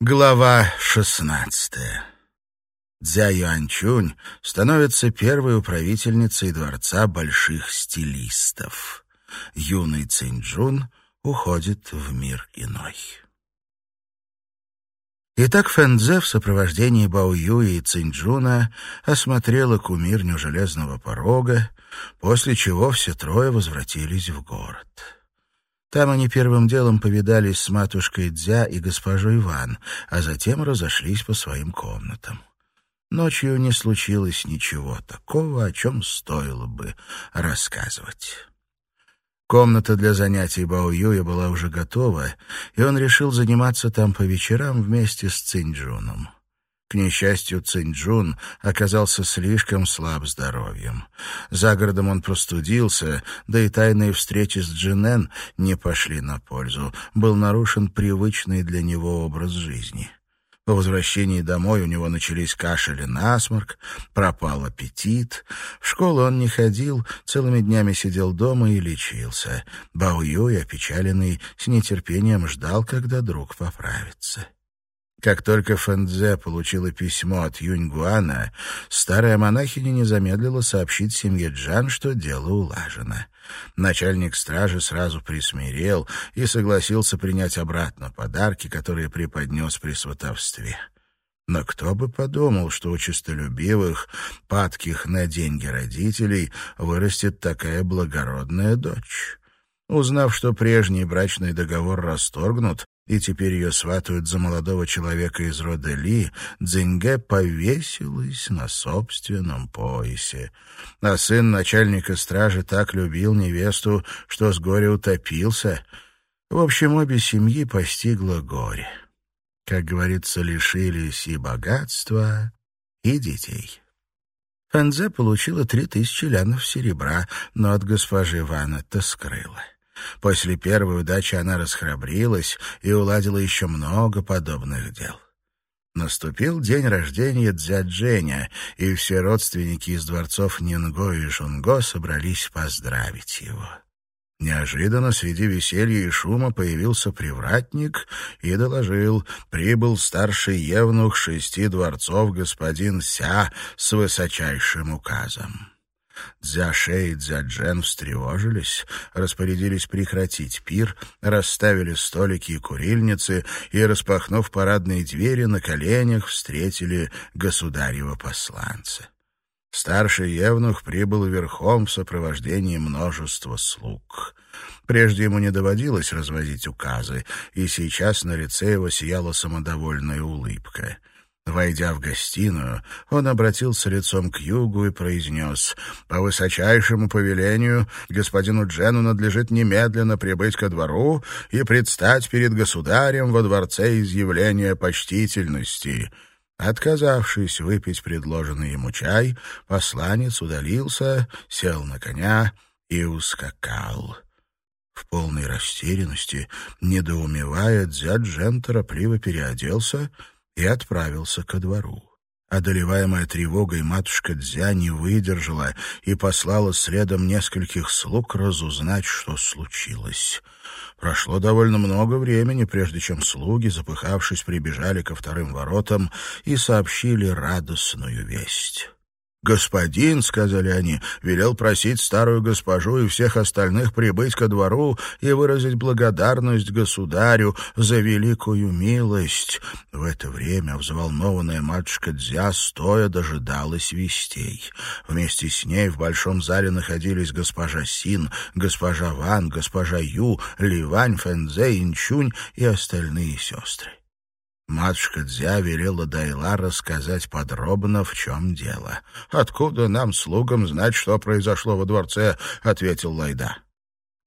Глава шестнадцатая. Дзя Юанчунь становится первой управительницей Дворца Больших Стилистов. Юный Цинджун уходит в мир иной. Итак, Фэнзе в сопровождении Бао Юи и Цинджуна осмотрела кумирню Железного порога, после чего все трое возвратились в город. Там они первым делом повидались с матушкой Дзя и госпожой Иван, а затем разошлись по своим комнатам. Ночью не случилось ничего такого, о чем стоило бы рассказывать. Комната для занятий Бао Юя была уже готова, и он решил заниматься там по вечерам вместе с Цинджуном. К несчастью, Цинджун оказался слишком слаб здоровьем. За городом он простудился, да и тайные встречи с Джинен не пошли на пользу. Был нарушен привычный для него образ жизни. По возвращении домой у него начались кашель и насморк, пропал аппетит. В школу он не ходил, целыми днями сидел дома и лечился. Бао Юй, опечаленный, с нетерпением ждал, когда друг поправится. Как только Фэнзе получила письмо от Юньгуана, старая монахиня не замедлила сообщить семье Джан, что дело улажено. Начальник стражи сразу присмирел и согласился принять обратно подарки, которые преподнес при сватовстве. Но кто бы подумал, что у честолюбивых, падких на деньги родителей вырастет такая благородная дочь. Узнав, что прежний брачный договор расторгнут, и теперь ее сватают за молодого человека из рода Ли, Дзинге повесилась на собственном поясе. А сын начальника стражи так любил невесту, что с горя утопился. В общем, обе семьи постигло горе. Как говорится, лишились и богатства, и детей. Фэнзе получила три тысячи лянов серебра, но от госпожи Ван это скрыла. После первой удачи она расхрабрилась и уладила еще много подобных дел. Наступил день рождения Дзядженя, и все родственники из дворцов Нинго и Жунго собрались поздравить его. Неожиданно среди веселья и шума появился привратник и доложил, прибыл старший евнух шести дворцов господин Ся с высочайшим указом. Дзяше и Дзяджен встревожились, распорядились прекратить пир, расставили столики и курильницы и, распахнув парадные двери, на коленях встретили государева посланца. Старший евнух прибыл верхом в сопровождении множества слуг. Прежде ему не доводилось развозить указы, и сейчас на лице его сияла самодовольная улыбка — Войдя в гостиную, он обратился лицом к югу и произнес, «По высочайшему повелению господину Джену надлежит немедленно прибыть ко двору и предстать перед государем во дворце изъявления почтительности». Отказавшись выпить предложенный ему чай, посланец удалился, сел на коня и ускакал. В полной растерянности, недоумевая, дядь Джен торопливо переоделся — и отправился ко двору. Одолеваемая тревогой матушка Дзя не выдержала и послала следом нескольких слуг разузнать, что случилось. Прошло довольно много времени, прежде чем слуги, запыхавшись, прибежали ко вторым воротам и сообщили радостную весть. «Господин, — сказали они, — велел просить старую госпожу и всех остальных прибыть ко двору и выразить благодарность государю за великую милость». В это время взволнованная матушка Дзя стоя дожидалась вестей. Вместе с ней в большом зале находились госпожа Син, госпожа Ван, госпожа Ю, Ливань, Фэнзе, Инчунь и остальные сестры. Матушка Дзя велела Дайла рассказать подробно, в чем дело. «Откуда нам, слугам, знать, что произошло во дворце?» — ответил Лайда.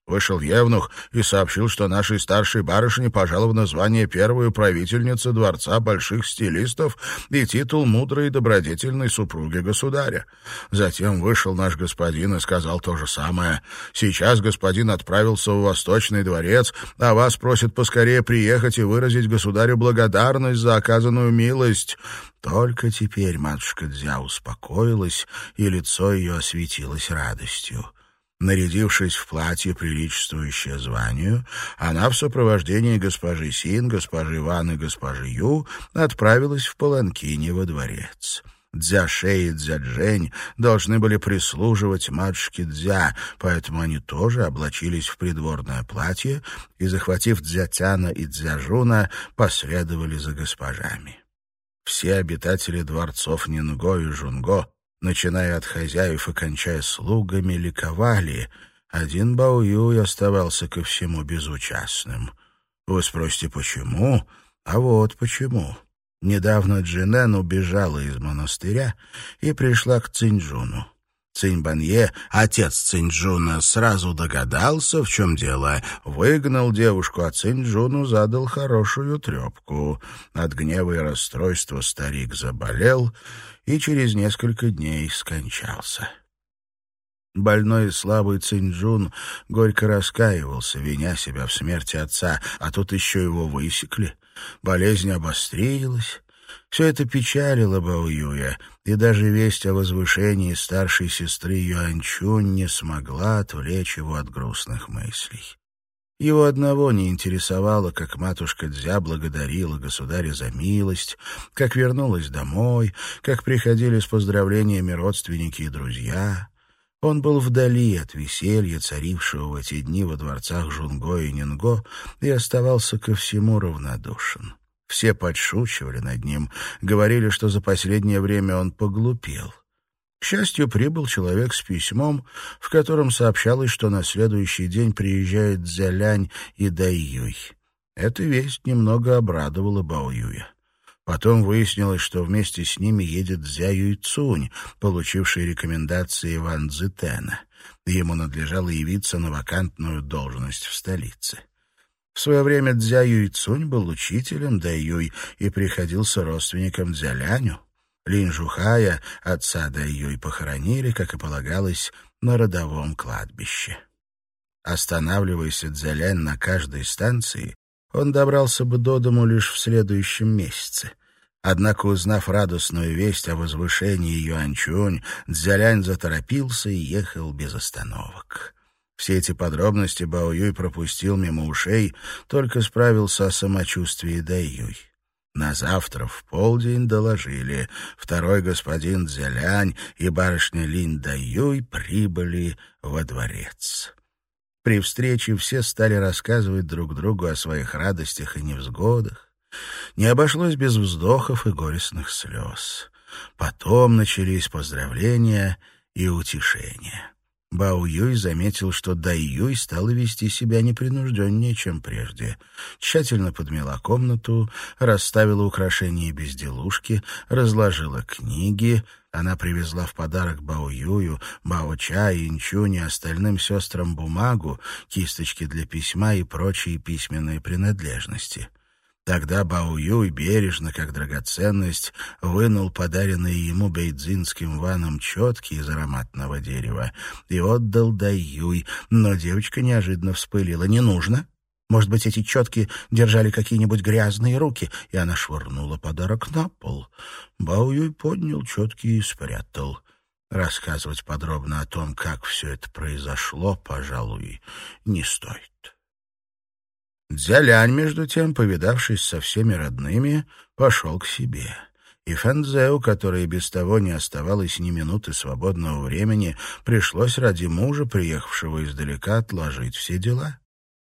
Вышел Евнух и сообщил, что нашей старшей барышне пожаловано звание первой управительницы Дворца Больших Стилистов и титул мудрой и добродетельной супруги государя. Затем вышел наш господин и сказал то же самое. Сейчас господин отправился в Восточный дворец, а вас просит поскорее приехать и выразить государю благодарность за оказанную милость. Только теперь матушка Дзя успокоилась, и лицо ее осветилось радостью. Нарядившись в платье, приличествующее званию, она в сопровождении госпожи Син, госпожи Ван и госпожи Ю отправилась в Паланкине во дворец. Дзяше и Дзяджень должны были прислуживать матушке Дзя, поэтому они тоже облачились в придворное платье и, захватив Дзятяна и Дзяжуна, последовали за госпожами. Все обитатели дворцов Нинго и Жунго, начиная от хозяев и кончая слугами, ликовали. Один Баоюй оставался ко всему безучастным. Вы спросите, почему? А вот почему. Недавно Джинен убежала из монастыря и пришла к Цинджуну. Циньбанье, отец Цинджуна, сразу догадался, в чем дело, выгнал девушку, а Цинджуну задал хорошую трепку. От гнева и расстройства старик заболел и через несколько дней скончался. Больной и слабый Цинджун горько раскаивался, виня себя в смерти отца, а тут еще его высекли — Болезнь обострилась. Все это печалило Баоюя, и даже весть о возвышении старшей сестры Юанчунь не смогла отвлечь его от грустных мыслей. Его одного не интересовало, как матушка Дзя благодарила государя за милость, как вернулась домой, как приходили с поздравлениями родственники и друзья. Он был вдали от веселья, царившего в эти дни во дворцах Жунго и Нинго, и оставался ко всему равнодушен. Все подшучивали над ним, говорили, что за последнее время он поглупел. К счастью, прибыл человек с письмом, в котором сообщалось, что на следующий день приезжает Дзялянь и Дайюй. Эта весть немного обрадовала Баоюя. Потом выяснилось, что вместе с ними едет Зя Юйцунь, получивший рекомендации Ван Цзетена. Ему надлежало явиться на вакантную должность в столице. В свое время Дзя Юйцунь был учителем Даюй и приходился родственником Дзяляню. Линь Жухая, отца Даюй, похоронили, как и полагалось, на родовом кладбище. Останавливаясь Дзялянь на каждой станции, он добрался бы до дому лишь в следующем месяце. Однако, узнав радостную весть о возвышении Юанчунь, Цзялянь заторопился и ехал без остановок. Все эти подробности Бао Юй пропустил мимо ушей, только справился о самочувствии Дай Юй. На завтра в полдень доложили. Второй господин Цзялянь и барышня Лин Дай Юй прибыли во дворец. При встрече все стали рассказывать друг другу о своих радостях и невзгодах. Не обошлось без вздохов и горестных слез. Потом начались поздравления и утешения. Бао Юй заметил, что Дай Юй стала вести себя непринужденнее, чем прежде. Тщательно подмела комнату, расставила украшения и безделушки, разложила книги. Она привезла в подарок Бао Юю, Бао Ча, Инчунь и остальным сестрам бумагу, кисточки для письма и прочие письменные принадлежности. Тогда Бао Юй бережно, как драгоценность, вынул подаренные ему бейдзинским ваном четки из ароматного дерева и отдал Дай Юй, но девочка неожиданно вспылила. «Не нужно!» Может быть, эти четки держали какие-нибудь грязные руки, и она швырнула подарок на пол. Баоюй поднял четки и спрятал. Рассказывать подробно о том, как все это произошло, пожалуй, не стоит. Дзялянь, между тем, повидавшись со всеми родными, пошел к себе. И Фэнзеу, которой без того не оставалось ни минуты свободного времени, пришлось ради мужа, приехавшего издалека, отложить все дела.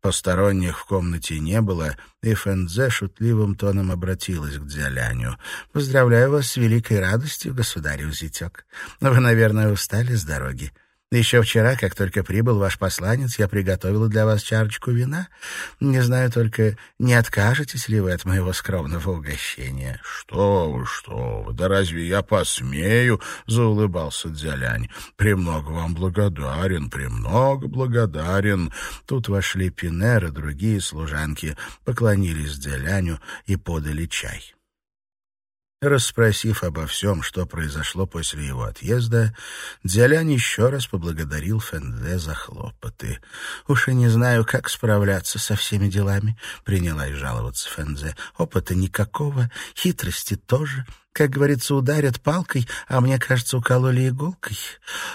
Посторонних в комнате не было, и Фэнзе шутливым тоном обратилась к Дзяляню. «Поздравляю вас с великой радостью, государь Зятек. Вы, наверное, устали с дороги. Еще вчера, как только прибыл ваш посланец, я приготовила для вас чарочку вина. Не знаю только, не откажетесь ли вы от моего скромного угощения?» «Что вы, что вы, да разве я посмею?» — заулыбался Дзялянь. «Премного вам благодарен, премного благодарен». Тут вошли Пинер и другие служанки, поклонились Дзяляню и подали чай. Расспросив обо всем, что произошло после его отъезда, Дзялянь еще раз поблагодарил Фэнде за хлопоты. «Уж и не знаю, как справляться со всеми делами», — принялась жаловаться Фэнзе. «Опыта никакого, хитрости тоже. Как говорится, ударят палкой, а мне кажется, укололи иголкой.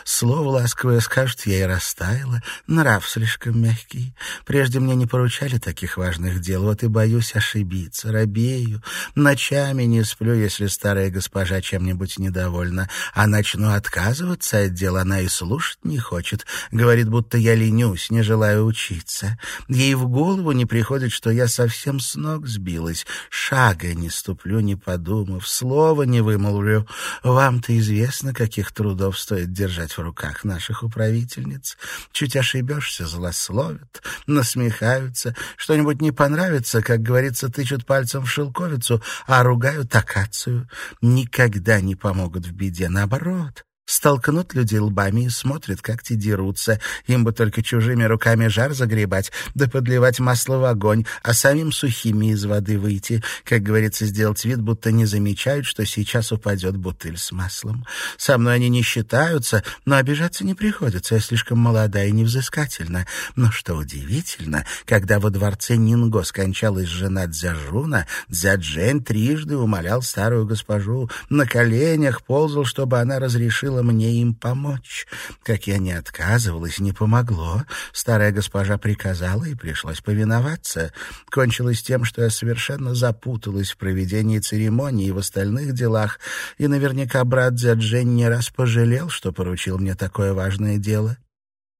Слово ласковое скажут, я и растаяла. Нрав слишком мягкий. Прежде мне не поручали таких важных дел, вот и боюсь ошибиться. Робею. Ночами не сплю, если старая госпожа чем-нибудь недовольна. А начну отказываться от дела, она и слушать не хочет. Говорит, будто я ленюсь, не желаю учиться. Ей в голову не приходит, что я совсем с ног сбилась. Шага не ступлю, не подумав, слова не вымолвлю. Вам-то известно, каких трудов стоит держать в руках наших управительниц. Чуть ошибешься, злословят, насмехаются. Что-нибудь не понравится, как говорится, тычут пальцем в шелковицу, а ругают акацию. Никогда не помогут в беде, наоборот. Столкнут людей лбами и смотрят, как те дерутся. Им бы только чужими руками жар загребать, да подливать масло в огонь, а самим сухими из воды выйти. Как говорится, сделать вид, будто не замечают, что сейчас упадет бутыль с маслом. Со мной они не считаются, но обижаться не приходится. Я слишком молода и невзыскательна. Но что удивительно, когда во дворце Нинго скончалась жена Дзяжуна, Дзяджень трижды умолял старую госпожу, на коленях ползал, чтобы она разрешила предложила мне им помочь. Как я не отказывалась, не помогло. Старая госпожа приказала, и пришлось повиноваться. Кончилось тем, что я совершенно запуталась в проведении церемонии и в остальных делах, и наверняка брат Дзяджень не раз пожалел, что поручил мне такое важное дело.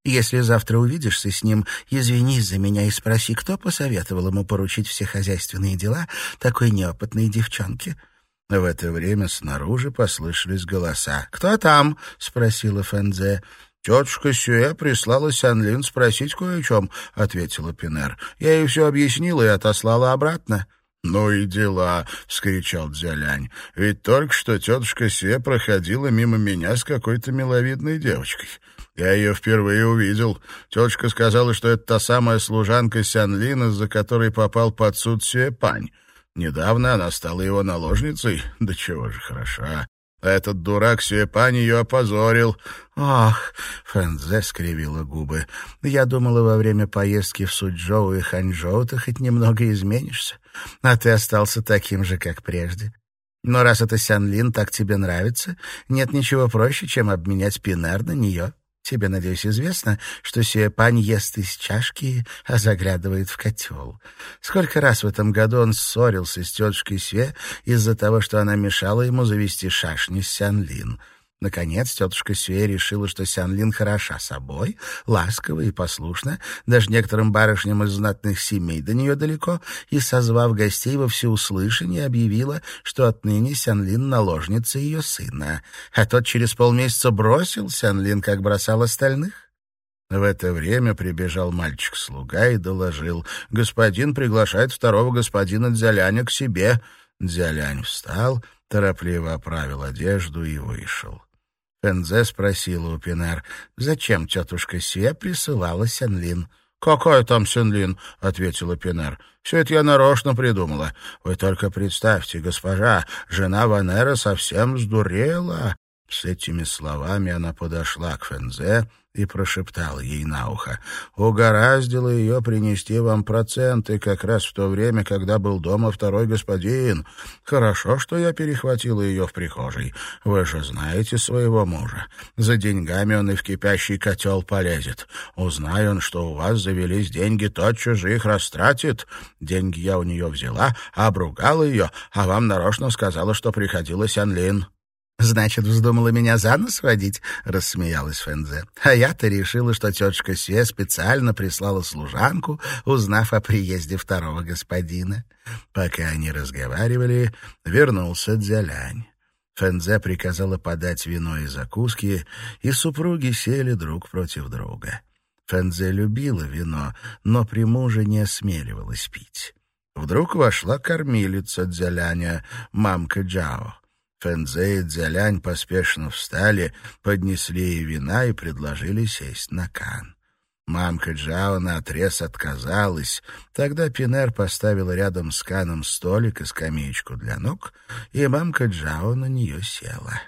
Если завтра увидишься с ним, извинись за меня и спроси, кто посоветовал ему поручить все хозяйственные дела такой неопытной девчонке. В это время снаружи послышались голоса. «Кто там?» — спросила Фэнзе. «Тетушка Сюэ прислала Сянлин спросить кое о чем», — ответила Пинер. «Я ей все объяснила и отослала обратно». «Ну и дела!» — вскричал Дзялянь. «Ведь только что тетушка Се проходила мимо меня с какой-то миловидной девочкой. Я ее впервые увидел. Тетушка сказала, что это та самая служанка Сянлин, из-за которой попал под суд Сюэпань. Недавно она стала его наложницей. Да чего же хороша. Этот дурак Сюэпань ее опозорил. «Ах!» — Фэнзе скривила губы. «Я думала, во время поездки в Суджоу и Ханчжоу ты хоть немного изменишься, а ты остался таким же, как прежде. Но раз это Сянлин так тебе нравится, нет ничего проще, чем обменять Пинер на нее». Тебе, надеюсь, известно, что Сюэпань ест из чашки, а заглядывает в котел. Сколько раз в этом году он ссорился с тетушкой Сюэ из-за того, что она мешала ему завести шашни с Сянлин — Наконец, тетушка Сюэ решила, что Сянлин хороша собой, ласкова и послушна, даже некоторым барышням из знатных семей до нее далеко, и, созвав гостей во всеуслышание, объявила, что отныне Сянлин — наложница ее сына. А тот через полмесяца бросил Сянлин, как бросал остальных. В это время прибежал мальчик-слуга и доложил. «Господин приглашает второго господина Дзяляня к себе». Дзялянь встал, торопливо оправил одежду и вышел. Пензе спросила у Пинер, зачем тетушка Се присылала Сенлин. «Какая там Сенлин?» — ответила Пинер. «Все это я нарочно придумала. Вы только представьте, госпожа, жена Ванера совсем сдурела». С этими словами она подошла к Фензе и прошептал ей на ухо. «Угораздило ее принести вам проценты как раз в то время, когда был дома второй господин. Хорошо, что я перехватила ее в прихожей. Вы же знаете своего мужа. За деньгами он и в кипящий котел полезет. Узнай он, что у вас завелись деньги, тотчас же их растратит. Деньги я у нее взяла, обругала ее, а вам нарочно сказала, что приходила Сянлин». «Значит, вздумала меня за нос водить?» — рассмеялась Фензе. «А я-то решила, что тетушка Сюэ специально прислала служанку, узнав о приезде второго господина». Пока они разговаривали, вернулся Дзялянь. Фензе приказала подать вино и закуски, и супруги сели друг против друга. Фензе любила вино, но при муже не осмеливалась пить. Вдруг вошла кормилица Дзяляня, мамка Джао. Фэнзе и Дзялянь поспешно встали, поднесли ей вина и предложили сесть на кан. Мамка Джао наотрез отказалась. Тогда Пинер поставила рядом с Каном столик и скамеечку для ног, и мамка Джао на нее села.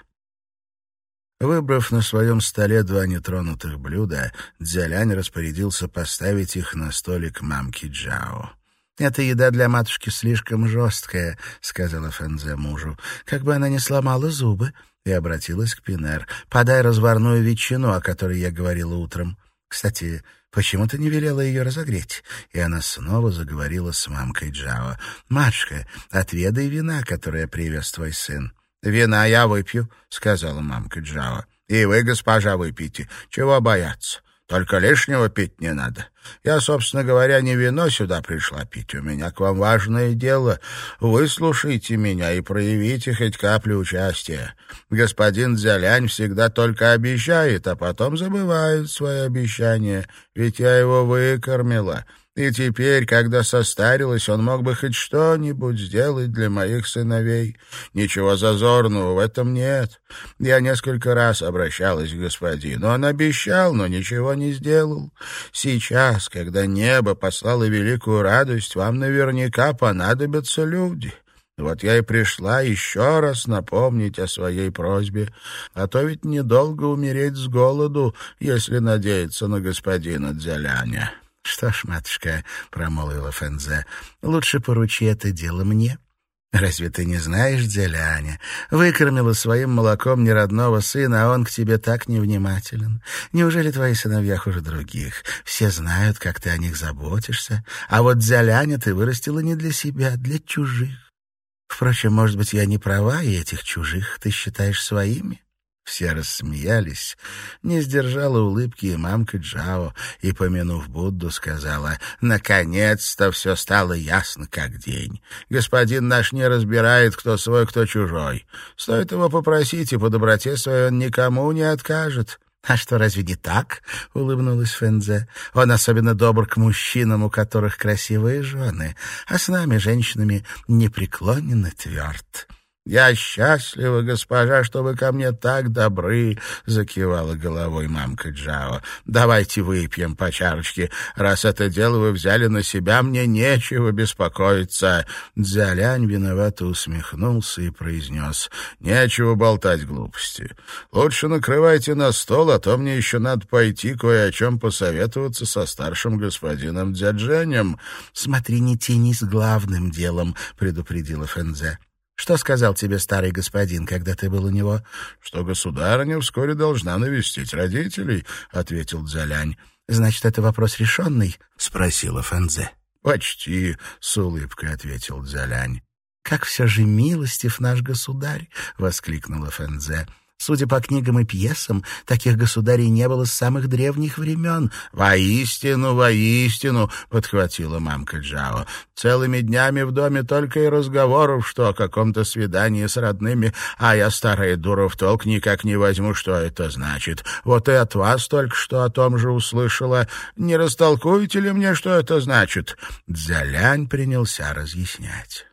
Выбрав на своем столе два нетронутых блюда, Дзялянь распорядился поставить их на столик мамки Джао. «Эта еда для матушки слишком жесткая», — сказала Фензе мужу. «Как бы она не сломала зубы». И обратилась к Пинер. «Подай разварную ветчину, о которой я говорила утром. Кстати, почему ты не велела ее разогреть?» И она снова заговорила с мамкой Джао. «Матушка, отведай вина, которое привез твой сын». «Вина я выпью», — сказала мамка Джао. «И вы, госпожа, выпейте. Чего бояться? Только лишнего пить не надо. Я, собственно говоря, не вино сюда пришла пить. У меня к вам важное дело. Выслушайте меня и проявите хоть каплю участия. Господин Дзялянь всегда только обещает, а потом забывает свои обещания, ведь я его выкормила». И теперь, когда состарилась, он мог бы хоть что-нибудь сделать для моих сыновей. Ничего зазорного в этом нет. Я несколько раз обращалась к господину. Он обещал, но ничего не сделал. Сейчас, когда небо послало великую радость, вам наверняка понадобятся люди». Вот я и пришла еще раз напомнить о своей просьбе, а то ведь недолго умереть с голоду, если надеяться на господина Дзяляня. «Что ж, матушка», — промолвила Фензе, — «лучше поручи это дело мне». «Разве ты не знаешь, Дзеляня? Выкормила своим молоком неродного сына, а он к тебе так невнимателен. Неужели твои сыновья хуже других? Все знают, как ты о них заботишься. А вот Дзеляня ты вырастила не для себя, а для чужих. Впрочем, может быть, я не права, и этих чужих ты считаешь своими?» Все рассмеялись. Не сдержала улыбки и мамка Джао, и, помянув Будду, сказала, «Наконец-то все стало ясно, как день. Господин наш не разбирает, кто свой, кто чужой. Стоит его попросить, и по доброте своей он никому не откажет». «А что, разве не так?» — улыбнулась Фензе. «Он особенно добр к мужчинам, у которых красивые жены, а с нами, женщинами, непреклонен и тверд». «Я счастлива, госпожа, что вы ко мне так добры», — закивала головой мамка Джао. «Давайте выпьем по чарочке. Раз это дело вы взяли на себя, мне нечего беспокоиться». Дзялянь виновато усмехнулся и произнес. «Нечего болтать глупости. Лучше накрывайте на стол, а то мне еще надо пойти кое о чем посоветоваться со старшим господином Дзядженем». «Смотри, не тянись главным делом», — предупредила Фэнзе. Что сказал тебе старый господин, когда ты был у него? — Что государыня вскоре должна навестить родителей, — ответил Дзялянь. — Значит, это вопрос решенный? — спросила Фэнзе. — Почти, — с улыбкой ответил Дзялянь. — Как все же милостив наш государь! — воскликнула Фэнзе. Судя по книгам и пьесам, таких государей не было с самых древних времен. «Воистину, воистину!» — подхватила мамка Джао. «Целыми днями в доме только и разговоров, что о каком-то свидании с родными, а я, старая дура, в толк никак не возьму, что это значит. Вот и от вас только что о том же услышала. Не растолкуете ли мне, что это значит?» Дзялянь принялся разъяснять.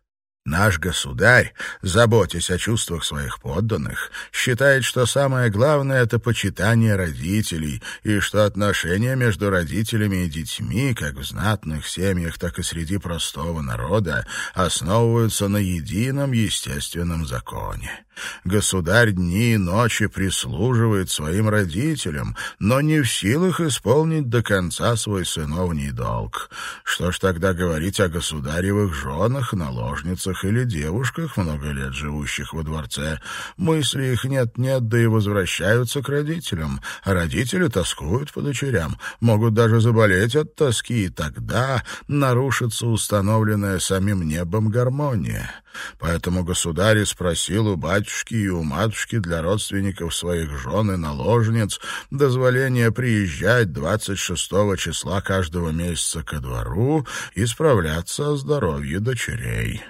Наш государь, заботясь о чувствах своих подданных, считает, что самое главное — это почитание родителей, и что отношения между родителями и детьми, как в знатных семьях, так и среди простого народа, основываются на едином естественном законе. Государь дни и ночи прислуживает своим родителям, но не в силах исполнить до конца свой сыновний долг. Что ж тогда говорить о государевых женах, наложницах или девушках, много лет живущих во дворце? Мысли их нет-нет, да и возвращаются к родителям, а родители тоскуют по дочерям, могут даже заболеть от тоски, и тогда нарушится установленная самим небом гармония. Поэтому государь спросил у батюшки и у матушки для родственников своих жен и наложниц дозволение приезжать 26 числа каждого месяца ко двору и справляться о здоровье дочерей.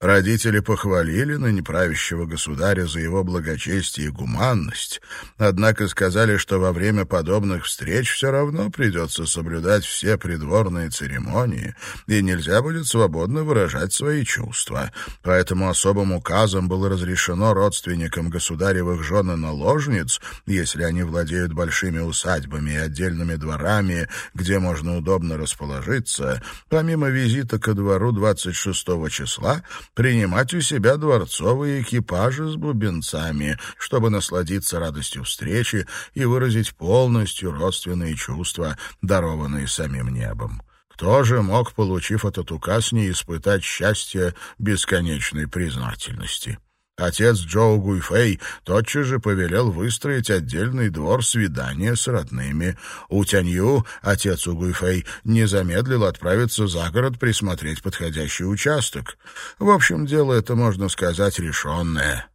Родители похвалили на неправящего государя за его благочестие и гуманность, однако сказали, что во время подобных встреч все равно придется соблюдать все придворные церемонии, и нельзя будет свободно выражать свои чувства. Поэтому особым указом было разрешено родственникам государевых жен и наложниц, если они владеют большими усадьбами и отдельными дворами, где можно удобно расположиться, помимо визита ко двору 26 числа, принимать у себя дворцовые экипажи с бубенцами, чтобы насладиться радостью встречи и выразить полностью родственные чувства, дарованные самим небом. Кто же мог, получив этот указ, не испытать счастье бесконечной признательности? Отец Джоу Гуйфэй тотчас же повелел выстроить отдельный двор свидания с родными. У Тянью, отец у Гуйфэй, не замедлил отправиться за город присмотреть подходящий участок. В общем, дело это, можно сказать, решенное.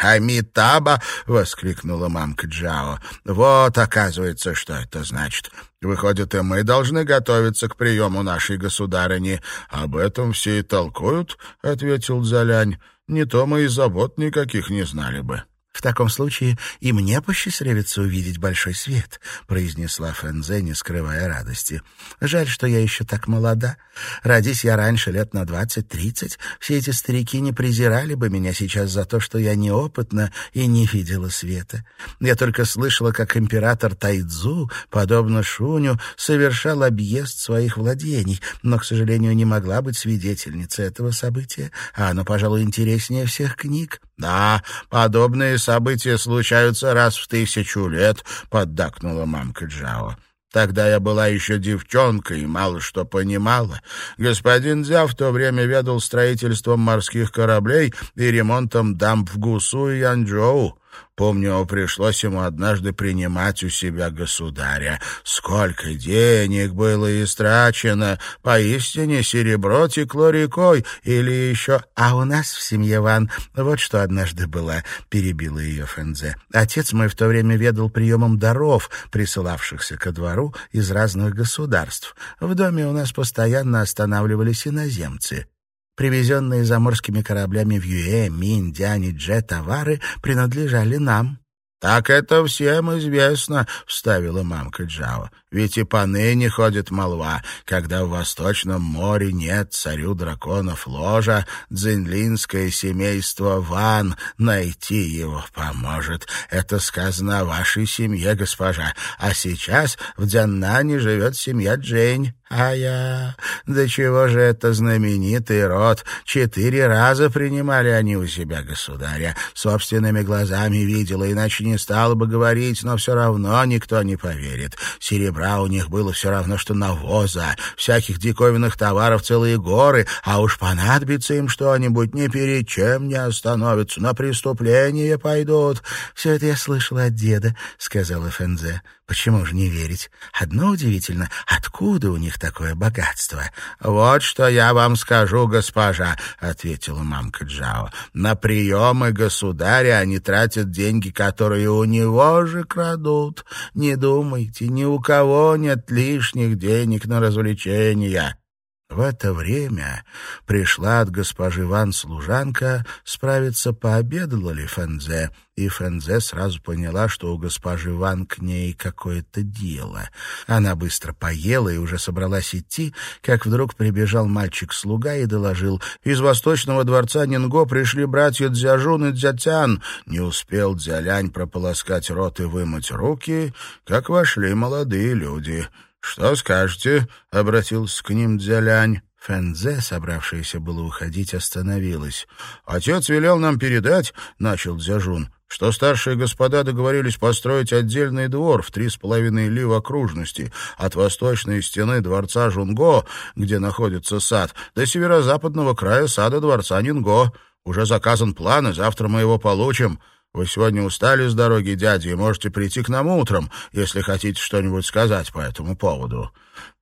«Амитаба!» — воскликнула мамка Джао. «Вот, оказывается, что это значит. Выходит, и мы должны готовиться к приему нашей государыни. Об этом все и толкуют», — ответил Дзалянь. Не то мы и забот никаких не знали бы. «В таком случае и мне посчастливится увидеть большой свет», — произнесла Фэнзе, не скрывая радости. «Жаль, что я еще так молода. Родись я раньше, лет на двадцать-тридцать, все эти старики не презирали бы меня сейчас за то, что я неопытна и не видела света. Я только слышала, как император Тайцзу, подобно Шуню, совершал объезд своих владений, но, к сожалению, не могла быть свидетельницей этого события, а оно, пожалуй, интереснее всех книг». «Да, подобные события случаются раз в тысячу лет», — поддакнула мамка Джао. Тогда я была еще девчонкой и мало что понимала. Господин Дзя в то время ведал строительством морских кораблей и ремонтом дамб в Гусу и Янчжоу. Помню, пришлось ему однажды принимать у себя государя. Сколько денег было истрачено! Поистине серебро текло рекой. Или еще... А у нас в семье Ван вот что однажды была, — перебила ее Фэнзе. Отец мой в то время ведал приемом даров, присылавшихся ко двору из разных государств. В доме у нас постоянно останавливались иноземцы. Привезенные заморскими кораблями в Юэ, Минь, и Дже товары принадлежали нам. «Так это всем известно», — вставила мамка Джао. «Ведь и поныне ходит молва, когда в Восточном море нет царю драконов ложа, дзинлинское семейство Ван найти его поможет. Это сказано о вашей семье, госпожа. А сейчас в Дзяннане живет семья Джень». А я... Да чего же это знаменитый род? Четыре раза принимали они у себя государя. Собственными глазами видела, иначе не стала бы говорить, но все равно никто не поверит. Серебра у них было все равно, что навоза. Всяких диковинных товаров целые горы, а уж понадобится им что-нибудь, ни перед чем не остановятся, на преступление пойдут. Все это я слышала от деда, — сказала Фензе. Почему же не верить? Одно удивительно, откуда у них такое богатство? «Вот что я вам скажу, госпожа», — ответила мамка Джао. «На приемы государя они тратят деньги, которые у него же крадут. Не думайте, ни у кого нет лишних денег на развлечения». В это время пришла от госпожи Ван служанка справиться, пообедала ли Фэнзе, и Фэнзе сразу поняла, что у госпожи Ван к ней какое-то дело. Она быстро поела и уже собралась идти, как вдруг прибежал мальчик-слуга и доложил. Из восточного дворца Нинго пришли братья Дзяжун и Дзятян. Не успел Дзялянь прополоскать рот и вымыть руки, как вошли молодые люди — «Что скажете?» — обратился к ним Дзялянь. Фэнзе, собравшаяся было уходить, остановилась. «Отец велел нам передать», — начал Дзяжун, что старшие господа договорились построить отдельный двор в три с половиной ли в окружности от восточной стены дворца Жунго, где находится сад, до северо-западного края сада дворца Нинго. Уже заказан план, и завтра мы его получим. Вы сегодня устали с дороги, дядя, и можете прийти к нам утром, если хотите что-нибудь сказать по этому поводу.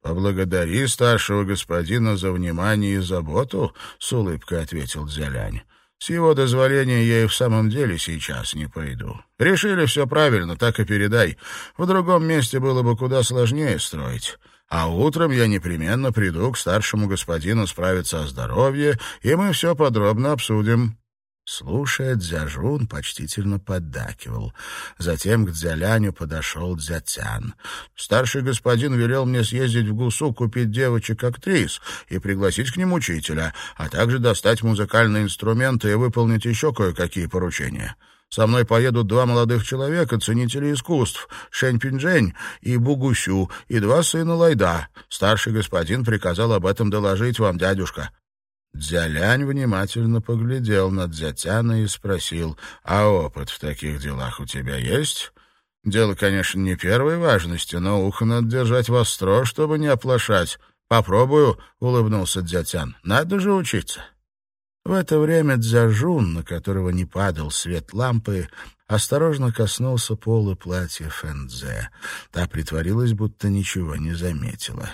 Поблагодари старшего господина за внимание и заботу, — с улыбкой ответил Дзялянь. С его дозволения я и в самом деле сейчас не пойду. Решили все правильно, так и передай. В другом месте было бы куда сложнее строить. А утром я непременно приду к старшему господину справиться о здоровье, и мы все подробно обсудим. Слушая, Дзяжун почтительно поддакивал. Затем к Дзяляню подошел Дзятян. «Старший господин велел мне съездить в Гусу, купить девочек-актрис и пригласить к ним учителя, а также достать музыкальные инструменты и выполнить еще кое-какие поручения». Со мной поедут два молодых человека, ценители искусств, Шэнь Пинжэнь и Бугусю, и два сына Лайда. Старший господин приказал об этом доложить вам, дядюшка. Дзялянь внимательно поглядел на Дзятяна и спросил, «А опыт в таких делах у тебя есть?» «Дело, конечно, не первой важности, но ухо надо держать востро, чтобы не оплошать». «Попробую», — улыбнулся Дзятян. «Надо же учиться». В это время Дзяжун, на которого не падал свет лампы, осторожно коснулся пола платья Фэнзе. Та притворилась, будто ничего не заметила.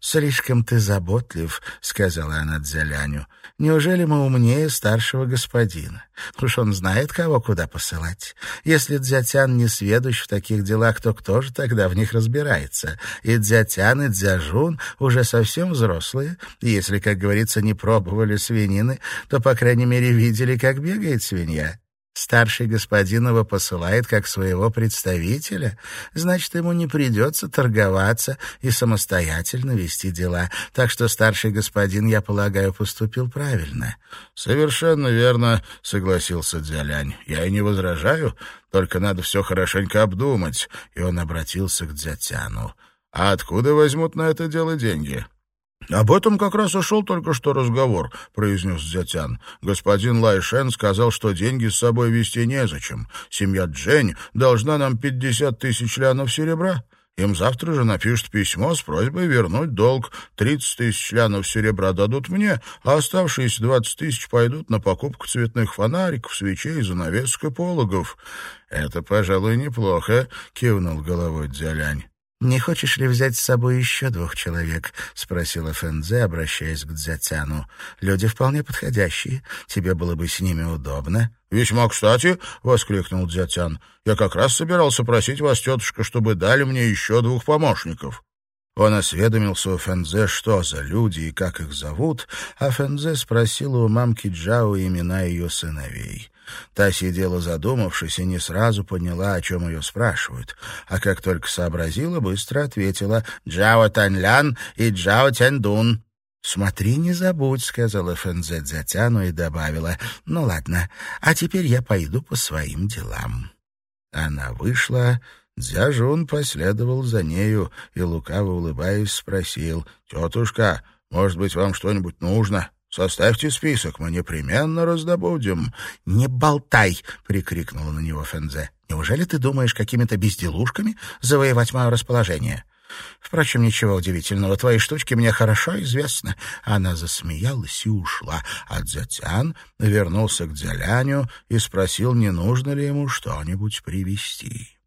«Слишком ты заботлив», — сказала она Дзяляню. «Неужели мы умнее старшего господина? Уж он знает, кого куда посылать. Если Дзятян не сведущ в таких делах, то кто же тогда в них разбирается? И Дзятян, и Дзяжун уже совсем взрослые. Если, как говорится, не пробовали свинины, то, по крайней мере, видели, как бегает свинья». Старший господин его посылает как своего представителя, значит, ему не придется торговаться и самостоятельно вести дела. Так что старший господин, я полагаю, поступил правильно. — Совершенно верно, — согласился Дзялянь. — Я и не возражаю, только надо все хорошенько обдумать. И он обратился к Дзятяну. — А откуда возьмут на это дело деньги? — «Об этом как раз и шел только что разговор», — произнес Дзятян. «Господин Лайшен сказал, что деньги с собой вести незачем. Семья Джень должна нам пятьдесят тысяч лянов серебра. Им завтра же напишут письмо с просьбой вернуть долг. Тридцать тысяч лянов серебра дадут мне, а оставшиеся двадцать тысяч пойдут на покупку цветных фонариков, свечей, занавесок и пологов». «Это, пожалуй, неплохо», — кивнул головой Дзялянь. «Не хочешь ли взять с собой еще двух человек?» — спросила Фэнзе, обращаясь к Дзятяну. «Люди вполне подходящие. Тебе было бы с ними удобно». «Весьма кстати», — воскликнул Дзятян. «Я как раз собирался просить вас, тетушка, чтобы дали мне еще двух помощников». Он осведомился у Фэнзе, что за люди и как их зовут, а Фэнзе спросила у мамки Джао имена ее сыновей. Та сидела задумавшись и не сразу поняла, о чем ее спрашивают. А как только сообразила, быстро ответила «Джао Таньлян и Джао Тяньдун». «Смотри, не забудь», — сказала Фэнзе Дзятяну и добавила. «Ну ладно, а теперь я пойду по своим делам». Она вышла, Дзяжун последовал за нею и, лукаво улыбаясь, спросил, «Тетушка, может быть, вам что-нибудь нужно?» Составьте список, мы непременно раздобудем. Не болтай, прикрикнула на него Фензе. Неужели ты думаешь какими-то безделушками завоевать мое расположение? Впрочем, ничего удивительного, твои штучки мне хорошо известны. Она засмеялась и ушла, а Дзятян вернулся к Дзяляню и спросил, не нужно ли ему что-нибудь привезти.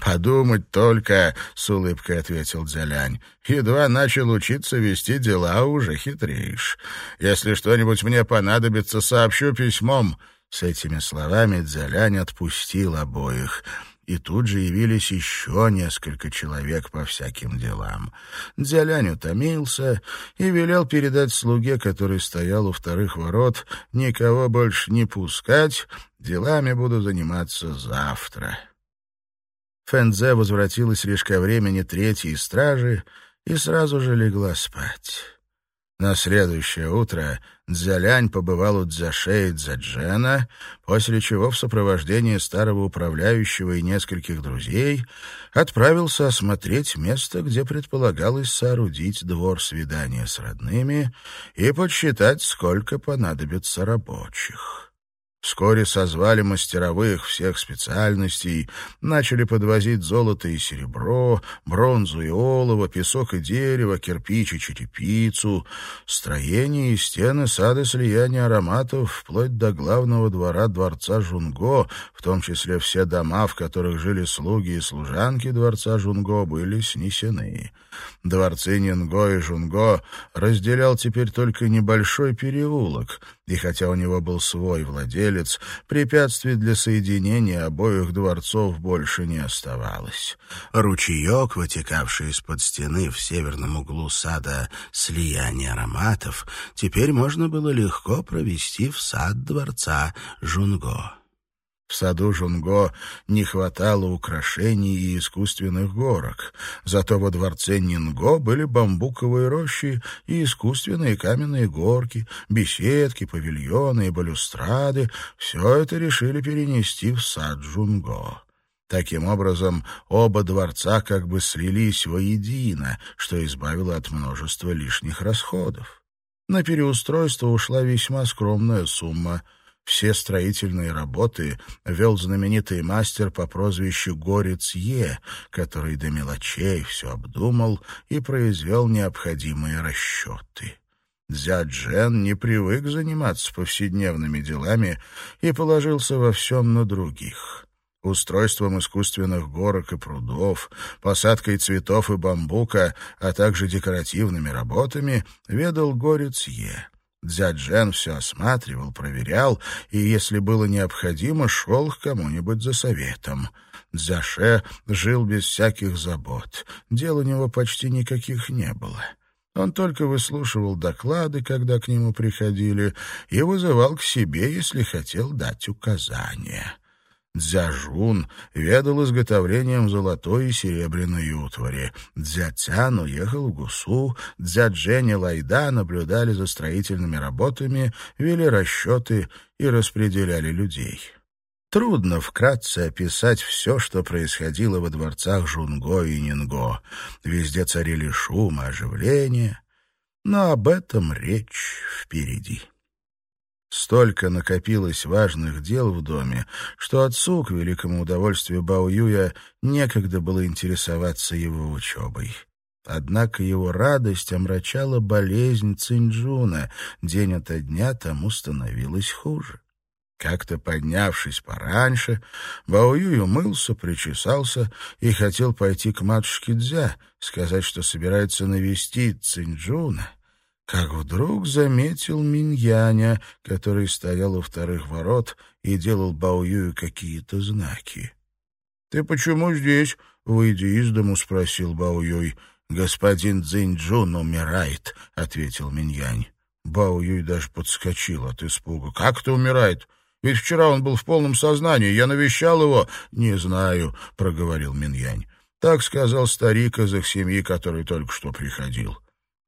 «Подумать только», — с улыбкой ответил Дзялянь. «Едва начал учиться вести дела, уже хитришь. Если что-нибудь мне понадобится, сообщу письмом». С этими словами Дзялянь отпустил обоих и тут же явились еще несколько человек по всяким делам. Дзялянь утомился и велел передать слуге, который стоял у вторых ворот, никого больше не пускать, делами буду заниматься завтра. Фэнзе возвратилась лишь ко времени третьей стражи и сразу же легла спать. На следующее утро Дзялянь побывал у Дзяше и Дзяджена, после чего в сопровождении старого управляющего и нескольких друзей отправился осмотреть место, где предполагалось соорудить двор свидания с родными и подсчитать, сколько понадобится рабочих. Вскоре созвали мастеровых всех специальностей, начали подвозить золото и серебро, бронзу и олово, песок и дерево, кирпич и черепицу, строение и стены сады слияния ароматов вплоть до главного двора дворца Жунго, в том числе все дома, в которых жили слуги и служанки дворца Жунго, были снесены. Дворцы Нинго и Жунго разделял теперь только небольшой переулок, и хотя у него был свой владелец, препятствий для соединения обоих дворцов больше не оставалось. Ручеек, вытекавший из-под стены в северном углу сада слияния ароматов, теперь можно было легко провести в сад дворца Жунго. В саду Жунго не хватало украшений и искусственных горок. Зато во дворце Нинго были бамбуковые рощи и искусственные каменные горки, беседки, павильоны и балюстрады. Все это решили перенести в сад Жунго. Таким образом, оба дворца как бы слились воедино, что избавило от множества лишних расходов. На переустройство ушла весьма скромная сумма — Все строительные работы вел знаменитый мастер по прозвищу Горец Е, который до мелочей все обдумал и произвел необходимые расчеты. Дзя Джен не привык заниматься повседневными делами и положился во всем на других. Устройством искусственных горок и прудов, посадкой цветов и бамбука, а также декоративными работами ведал горец Е. Дзяджен все осматривал, проверял и, если было необходимо, шел к кому-нибудь за советом. Дзяше жил без всяких забот. Дел у него почти никаких не было. Он только выслушивал доклады, когда к нему приходили, и вызывал к себе, если хотел дать указания. Дзяжун ведал изготовлением золотой и серебряной утвари. Дзяцян уехал в Гусу, Дзяджень и Лайда наблюдали за строительными работами, вели расчеты и распределяли людей. Трудно вкратце описать все, что происходило во дворцах Жунго и Нинго. Везде царили шум и оживление, но об этом речь впереди. Столько накопилось важных дел в доме, что отцу, к великому удовольствию Баоюя, некогда было интересоваться его учебой. Однако его радость омрачала болезнь Цинджуна, день ото дня тому становилось хуже. Как-то поднявшись пораньше, Баоюй умылся, причесался и хотел пойти к матушке Дзя, сказать, что собирается навестить Цинджуна — как вдруг заметил Миньяня, который стоял у вторых ворот и делал Баоюю какие-то знаки. — Ты почему здесь? — выйдя из дому, спросил Баоюй. — Господин Цзиньчжун умирает, — ответил Миньянь. Баоюй даже подскочил от испуга. — Как это умирает? Ведь вчера он был в полном сознании. Я навещал его. — Не знаю, — проговорил Миньянь. Так сказал старик из их семьи, который только что приходил.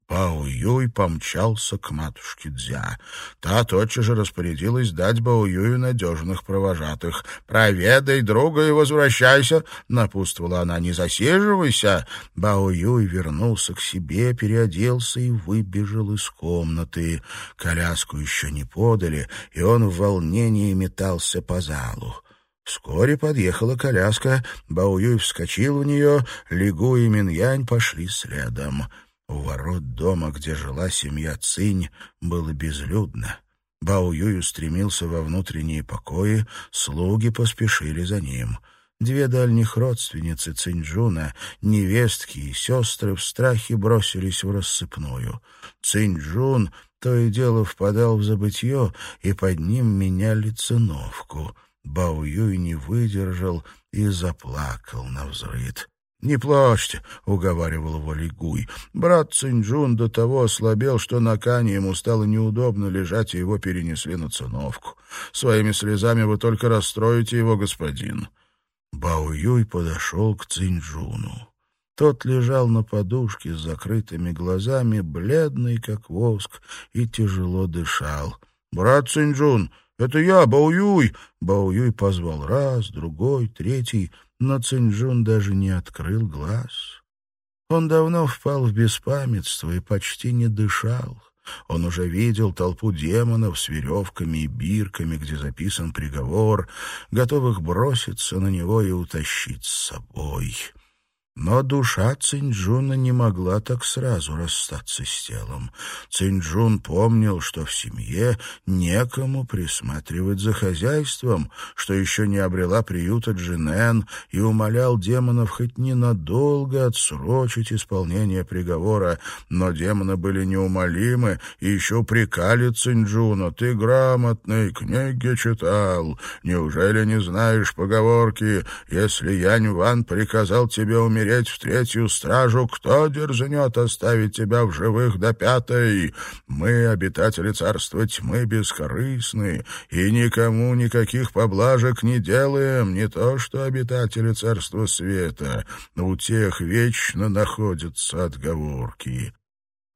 Бао-Юй помчался к матушке Дзя. Та тотчас же распорядилась дать Бао-Юю надежных провожатых. «Проведай друга и возвращайся», — напутствовала она, — «не засиживайся». Бао-Юй вернулся к себе, переоделся и выбежал из комнаты. Коляску еще не подали, и он в волнении метался по залу. Вскоре подъехала коляска, Баоюй вскочил в нее, Лигу и Миньянь пошли следом. У ворот дома, где жила семья Цинь, было безлюдно. Бао Юй стремился во внутренние покои, слуги поспешили за ним. Две дальних родственницы Цинджуна, невестки и сестры в страхе бросились в рассыпную. Цинджун то и дело впадал в забытье, и под ним меняли циновку. Бао Юй не выдержал и заплакал на взрыд. «Не плачьте», — уговаривал его Лигуй. Брат Цинджун до того ослабел, что на Кане ему стало неудобно лежать, и его перенесли на циновку. Своими слезами вы только расстроите его, господин. Бао Юй подошел к Цинджуну. Тот лежал на подушке с закрытыми глазами, бледный, как воск, и тяжело дышал. «Брат Цинджун, это я, Баоюй!» Баоюй позвал раз, другой, третий — но Цинджун даже не открыл глаз. Он давно впал в беспамятство и почти не дышал. Он уже видел толпу демонов с веревками и бирками, где записан приговор, готовых броситься на него и утащить с собой. Но душа Цинджуна не могла так сразу расстаться с телом. Цинджун помнил, что в семье некому присматривать за хозяйством, что еще не обрела приюта Джинен, и умолял демонов хоть ненадолго отсрочить исполнение приговора. Но демоны были неумолимы и еще упрекали Цинджуна. «Ты грамотный, книги читал. Неужели не знаешь поговорки? Если Янь Ван приказал тебе умереть, умереть в третью стражу, кто дерзнет оставить тебя в живых до пятой? Мы, обитатели царства тьмы, бескорыстны, и никому никаких поблажек не делаем, не то что обитатели царства света. У тех вечно находятся отговорки».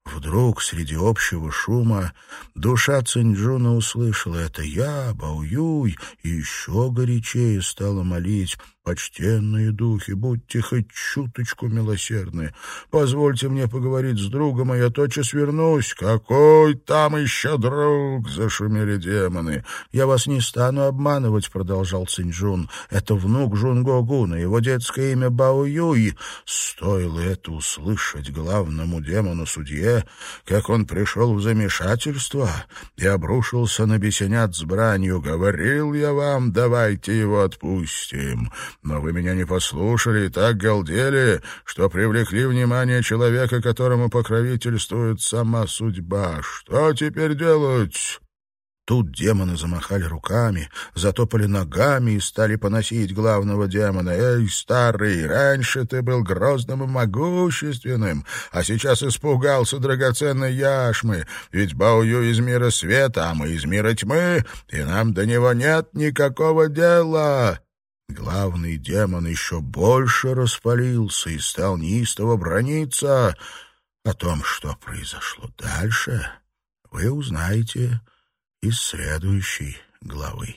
Вдруг среди общего шума душа Цинджуна услышала «Это я, Баоюй!» и еще горячее стала молить «Почтенные духи, будьте хоть чуточку милосердны. Позвольте мне поговорить с другом, а я тотчас вернусь». «Какой там еще друг?» — зашумели демоны. «Я вас не стану обманывать», — продолжал Цинджун. «Это внук Жунгогуна, его детское имя Баоюй». Стоило это услышать главному демону-судье, как он пришел в замешательство и обрушился на бесенят с бранью. «Говорил я вам, давайте его отпустим». Но вы меня не послушали и так галдели, что привлекли внимание человека, которому покровительствует сама судьба. Что теперь делать?» Тут демоны замахали руками, затопали ногами и стали поносить главного демона. «Эй, старый, раньше ты был грозным и могущественным, а сейчас испугался драгоценной яшмы, ведь Баую из мира света, а мы из мира тьмы, и нам до него нет никакого дела!» Главный демон еще больше распалился и стал неистово брониться. О том, что произошло дальше, вы узнаете из следующей главы.